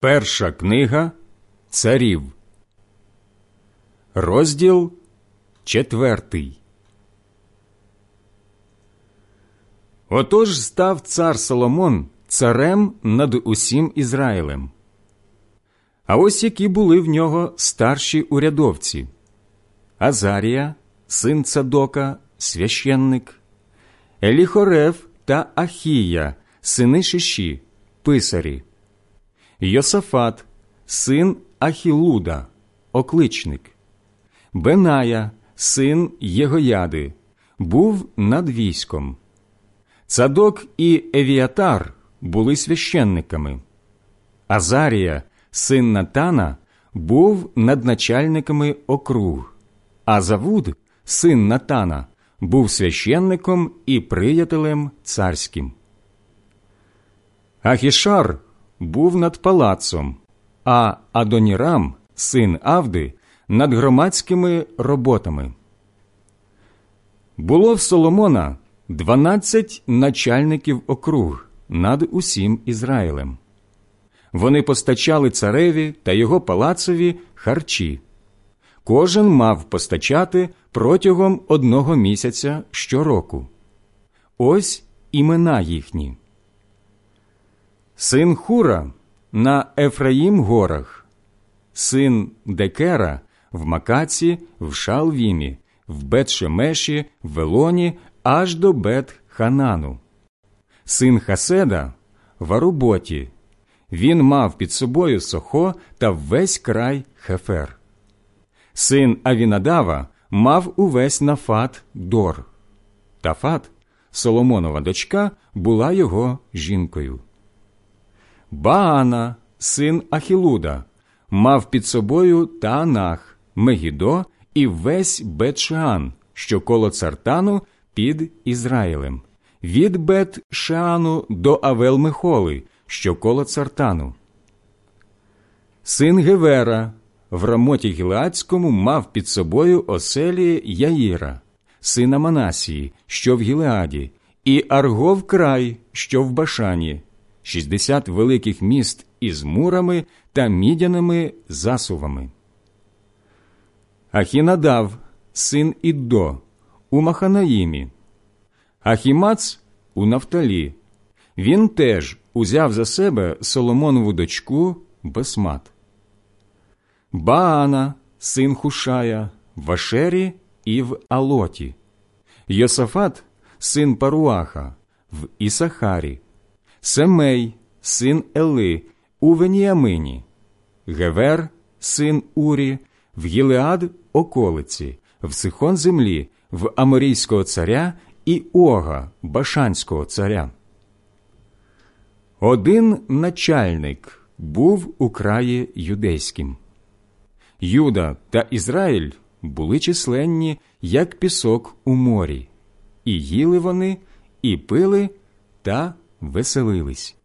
Перша книга царів, розділ четвертий. Отож став цар Соломон царем над усім Ізраїлем. А ось які були в нього старші урядовці Азарія, син Цадока, священник, Еліхорев та Ахія, сини Шиші, писарі. Йосафат, син Ахілуда, окличник, Беная, син Єгояди, був над військом. Цадок і Евіатар були священниками. Азарія, син Натана, був над начальниками округ, а Завуд, син Натана, був священником і приятелем царським. Ахішар був над палацом, а Адонірам, син Авди, над громадськими роботами. Було в Соломона дванадцять начальників округ над усім Ізраїлем. Вони постачали цареві та його палацові харчі. Кожен мав постачати протягом одного місяця щороку. Ось імена їхні син Хура на Ефраїм горах, син Декера в Макаці, в Шалвімі, в Бет-Шемеші, в Велоні аж до Бет-Ханану, син Хаседа в Аруботі. Він мав під собою Сохо та весь край Хефер. Син Авінадава мав увесь нафат Дор. Тафат, Соломонова дочка, була його жінкою. Баана, син Ахілуда, мав під собою Таанах, Мегідо і весь Бет-Шеан, що коло цартану під Ізраїлем, від Бет-Шеану до Авел-Мехоли, що коло цартану. Син Гевера в Рамоті Гілеадському мав під собою оселі Яїра, сина Манасії, що в Гілеаді, і Аргов край, що в Башані, 60 великих міст із мурами та мідяними засувами. Ахінадав, син Іддо, у Маханаїмі, Ахімац у Нафталі. Він теж узяв за себе Соломонову дочку Басмат. Баана, син Хушая, в Ашері і в Алоті, Йосафат, син Паруаха, в Ісахарі, Семей, син Ели, у Веніамині, Гевер, син Урі, в Гілеад околиці, в Сихон землі, в Аморійського царя і Ога, Башанського царя. Один начальник був у краї юдейським. Юда та Ізраїль були численні, як пісок у морі, і їли вони, і пили та веселились.